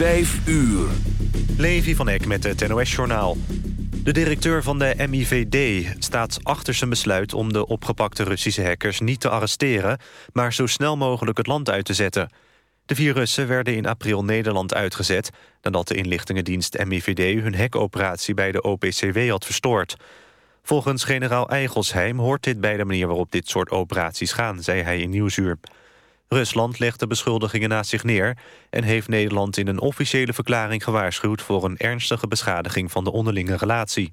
5 uur. Levi van Eck met het NOS-journaal. De directeur van de MIVD staat achter zijn besluit... om de opgepakte Russische hackers niet te arresteren... maar zo snel mogelijk het land uit te zetten. De vier Russen werden in april Nederland uitgezet... nadat de inlichtingendienst MIVD hun hackoperatie bij de OPCW had verstoord. Volgens generaal Eigelsheim hoort dit bij de manier waarop dit soort operaties gaan... zei hij in Nieuwsuur. Rusland legt de beschuldigingen naast zich neer... en heeft Nederland in een officiële verklaring gewaarschuwd... voor een ernstige beschadiging van de onderlinge relatie.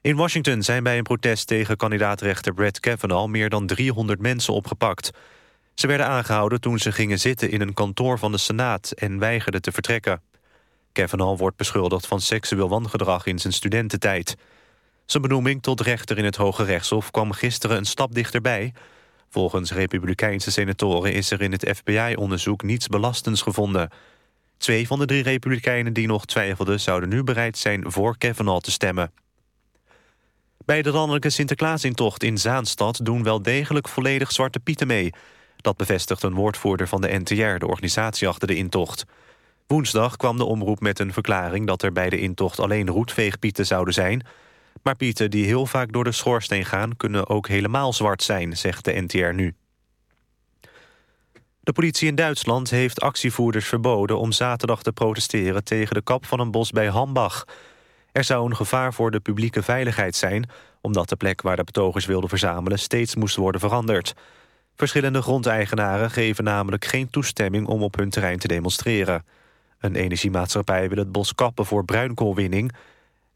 In Washington zijn bij een protest tegen kandidaatrechter Brett Kavanaugh... meer dan 300 mensen opgepakt. Ze werden aangehouden toen ze gingen zitten in een kantoor van de Senaat... en weigerden te vertrekken. Kavanaugh wordt beschuldigd van seksueel wangedrag in zijn studententijd. Zijn benoeming tot rechter in het Hoge Rechtshof kwam gisteren een stap dichterbij... Volgens republikeinse senatoren is er in het FBI-onderzoek niets belastends gevonden. Twee van de drie republikeinen die nog twijfelden... zouden nu bereid zijn voor Kavanaugh te stemmen. Bij de landelijke Sinterklaasintocht in Zaanstad... doen wel degelijk volledig Zwarte Pieten mee. Dat bevestigt een woordvoerder van de NTR, de organisatie achter de intocht. Woensdag kwam de omroep met een verklaring... dat er bij de intocht alleen roetveegpieten zouden zijn... Maar pieten die heel vaak door de schoorsteen gaan... kunnen ook helemaal zwart zijn, zegt de NTR nu. De politie in Duitsland heeft actievoerders verboden... om zaterdag te protesteren tegen de kap van een bos bij Hambach. Er zou een gevaar voor de publieke veiligheid zijn... omdat de plek waar de betogers wilden verzamelen... steeds moest worden veranderd. Verschillende grondeigenaren geven namelijk geen toestemming... om op hun terrein te demonstreren. Een energiemaatschappij wil het bos kappen voor bruinkoolwinning...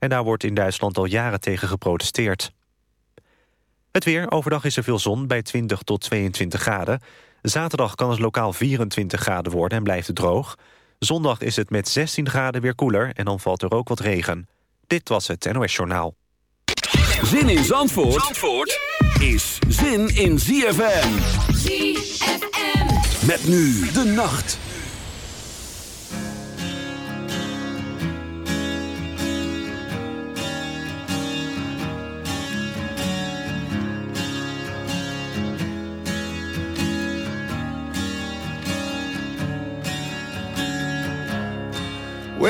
En daar wordt in Duitsland al jaren tegen geprotesteerd. Het weer. Overdag is er veel zon bij 20 tot 22 graden. Zaterdag kan het lokaal 24 graden worden en blijft het droog. Zondag is het met 16 graden weer koeler en dan valt er ook wat regen. Dit was het NOS Journaal. Zin in Zandvoort, Zandvoort is zin in ZFM. ZFM. Met nu de nacht.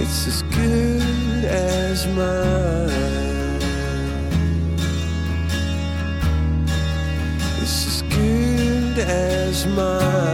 It's as good as mine. It's as good as mine.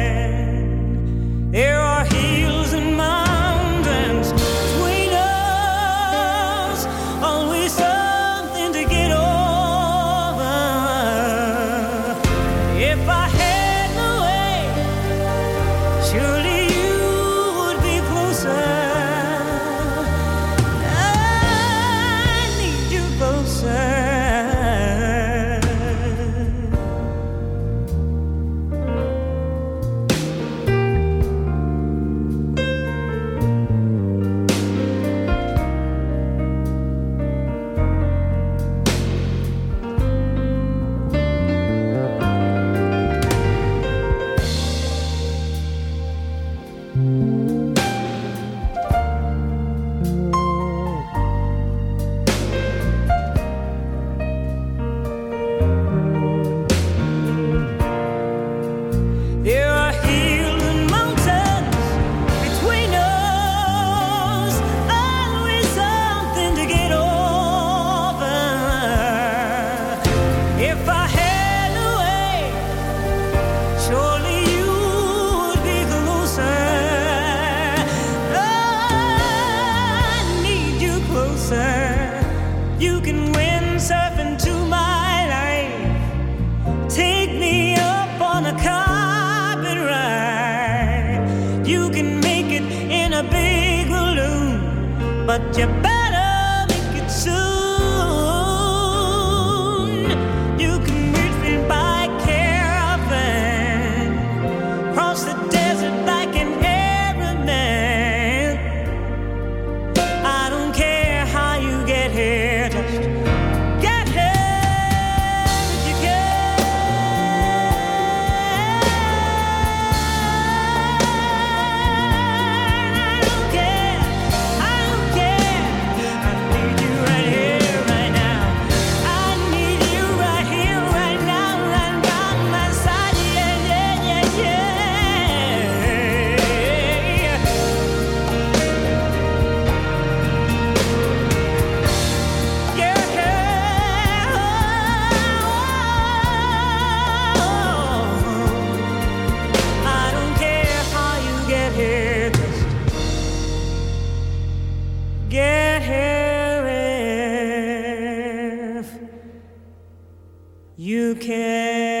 There you Me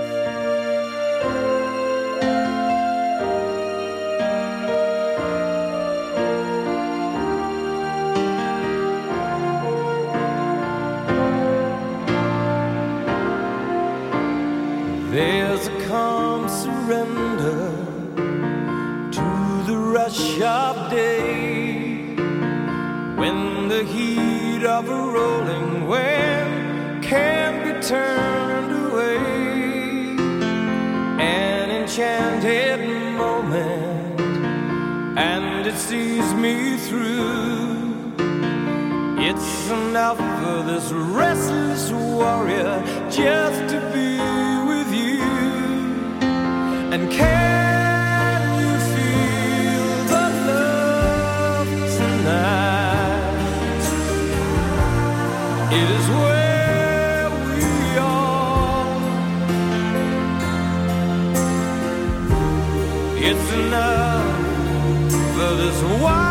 of a rolling wind can be turned away. An enchanted moment, and it sees me through. It's enough for this restless warrior just to be with you and care. It's enough for this wild.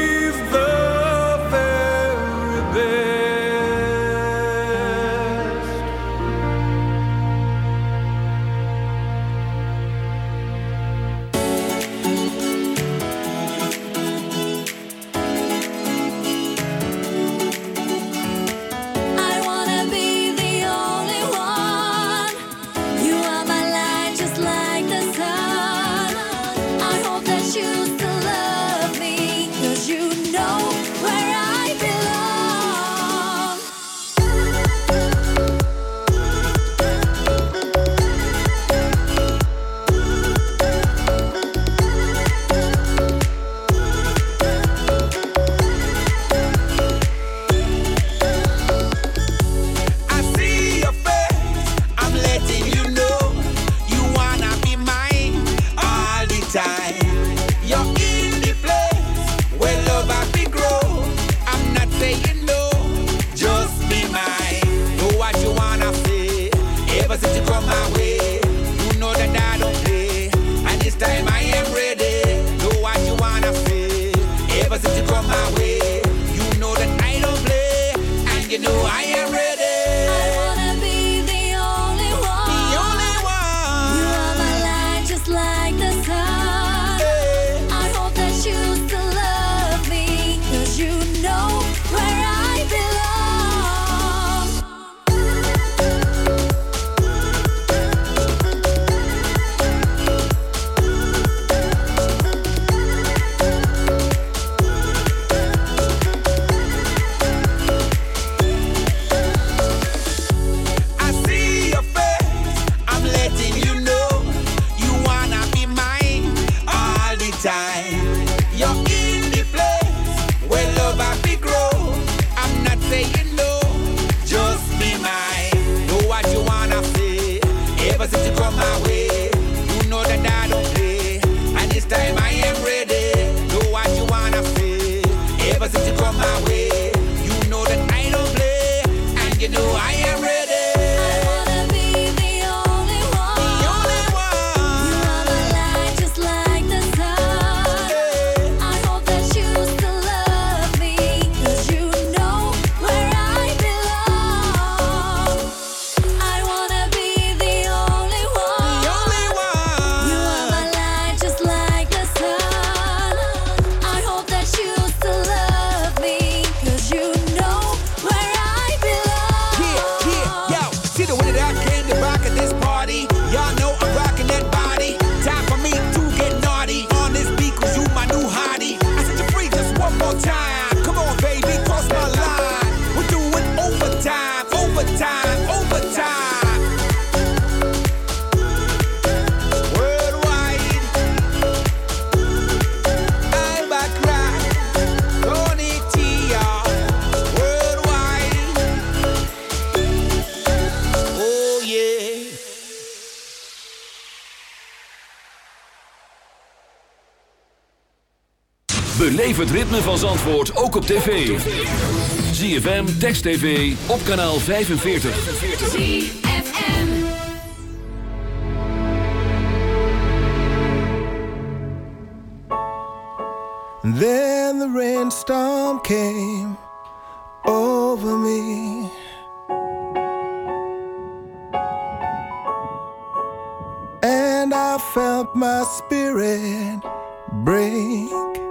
Beleef het ritme van Zandvoort ook op tv. ZFM, Text TV, op kanaal 45. Then the rainstorm came over me And I felt my spirit break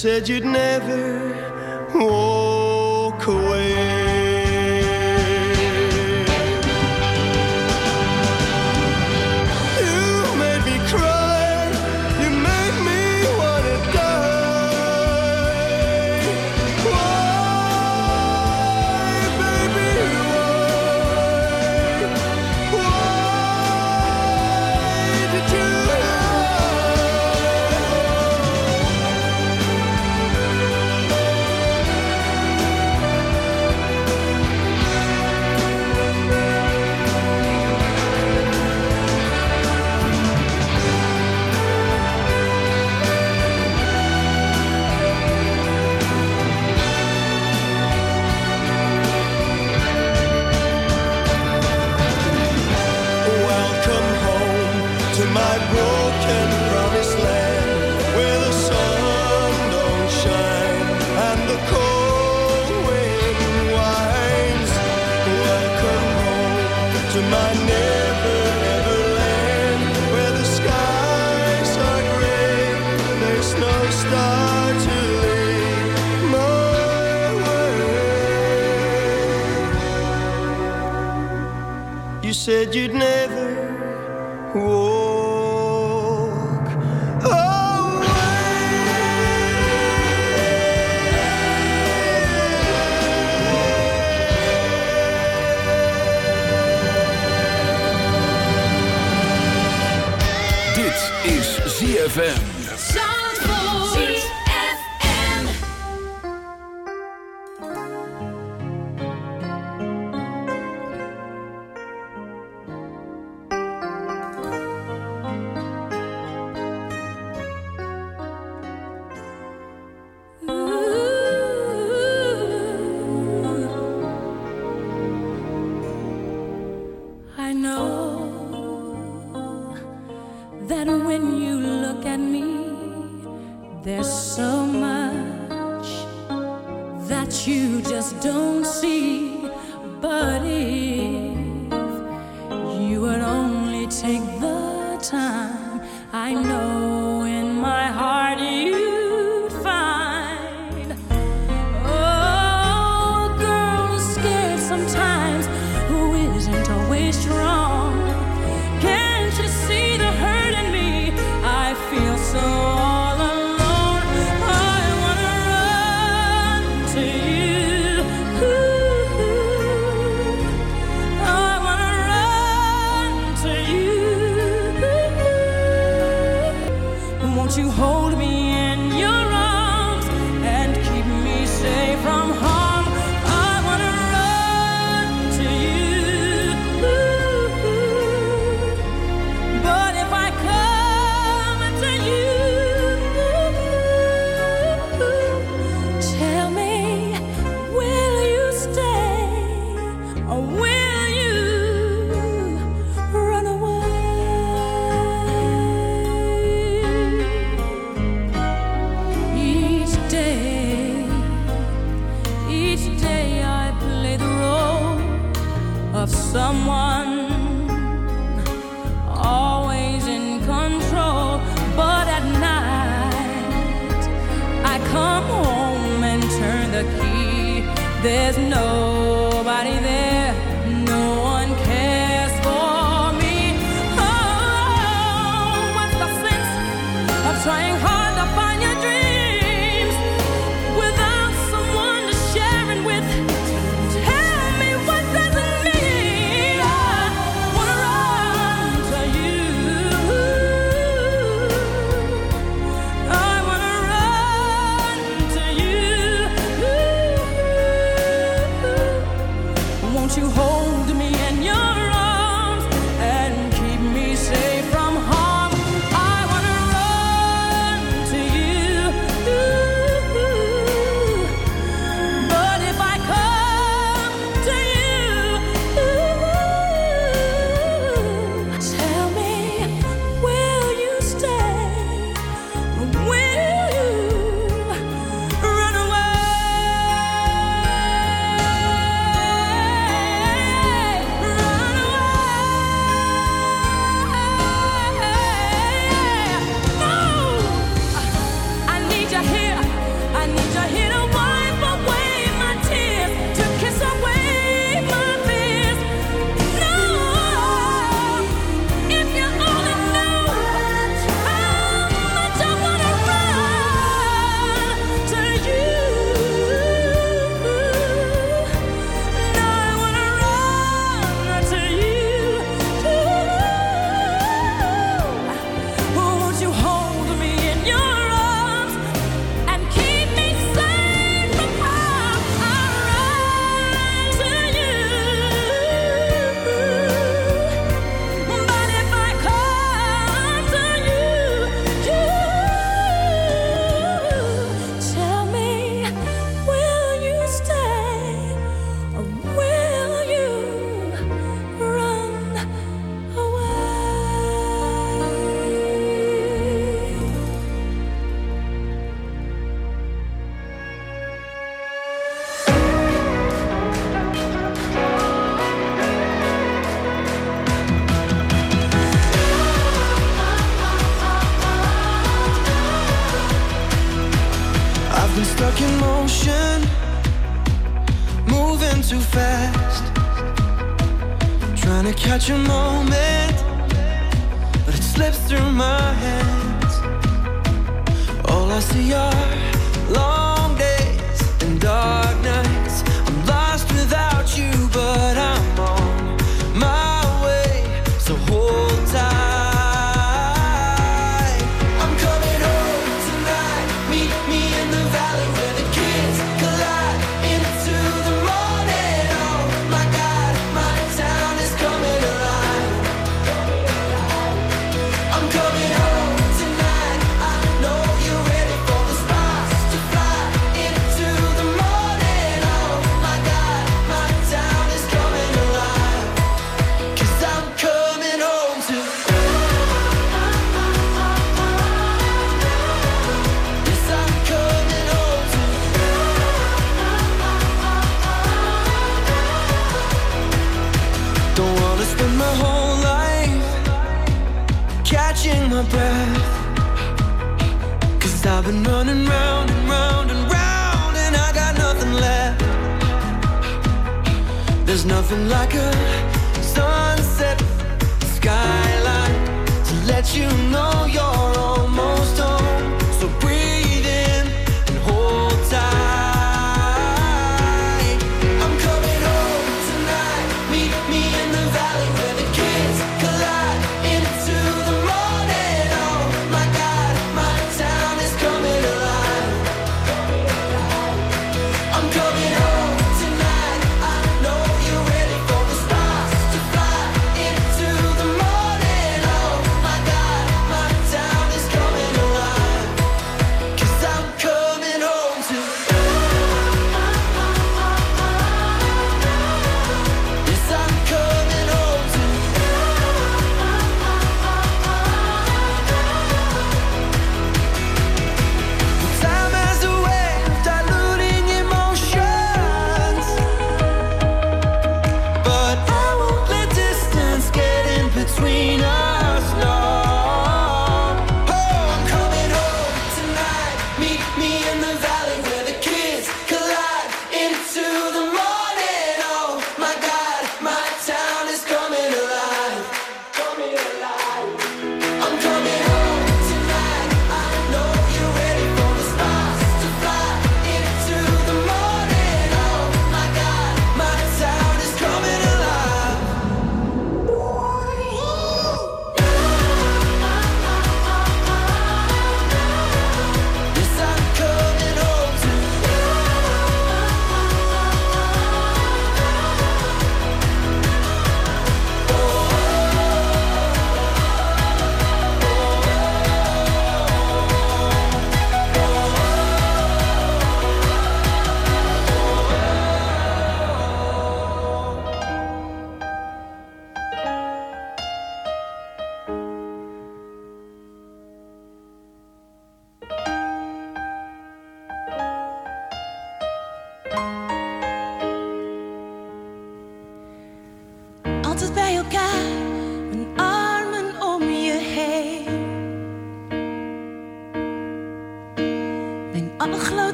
said you'd never know that when you look at me, there's so much that you just don't see, buddy.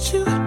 want you.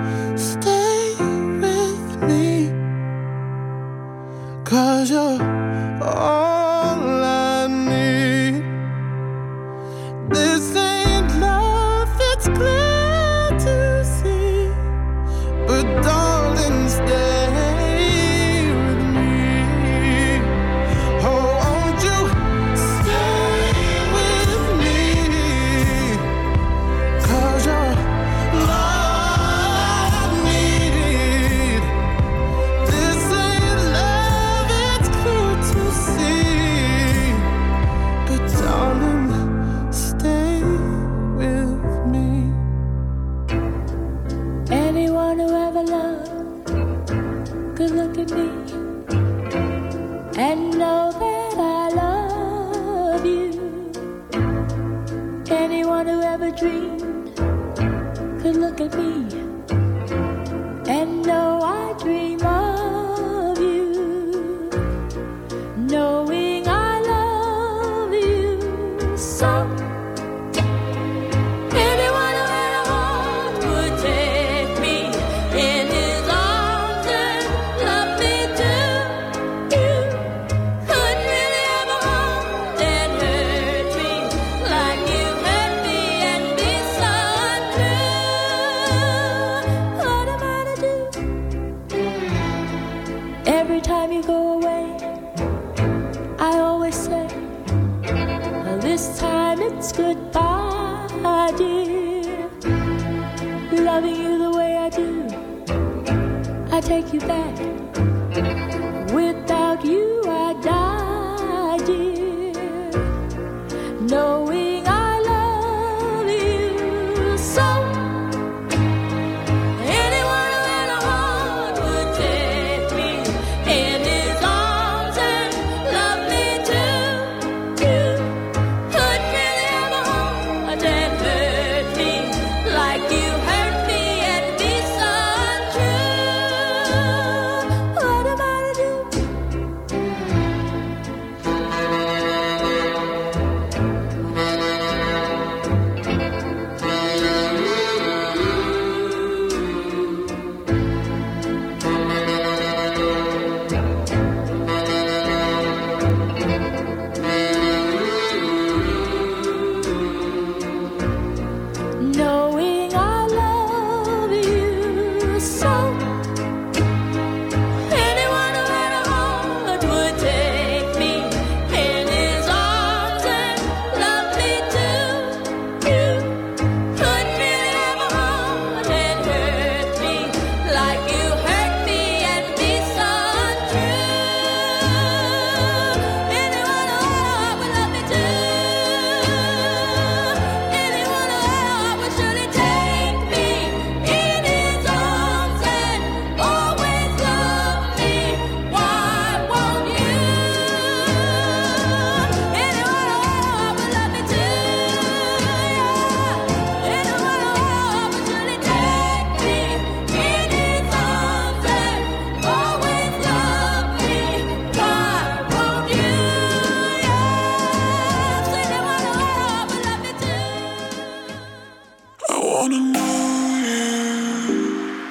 Wanna know you.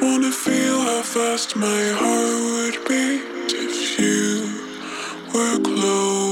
Wanna feel how fast my heart would beat if you were close.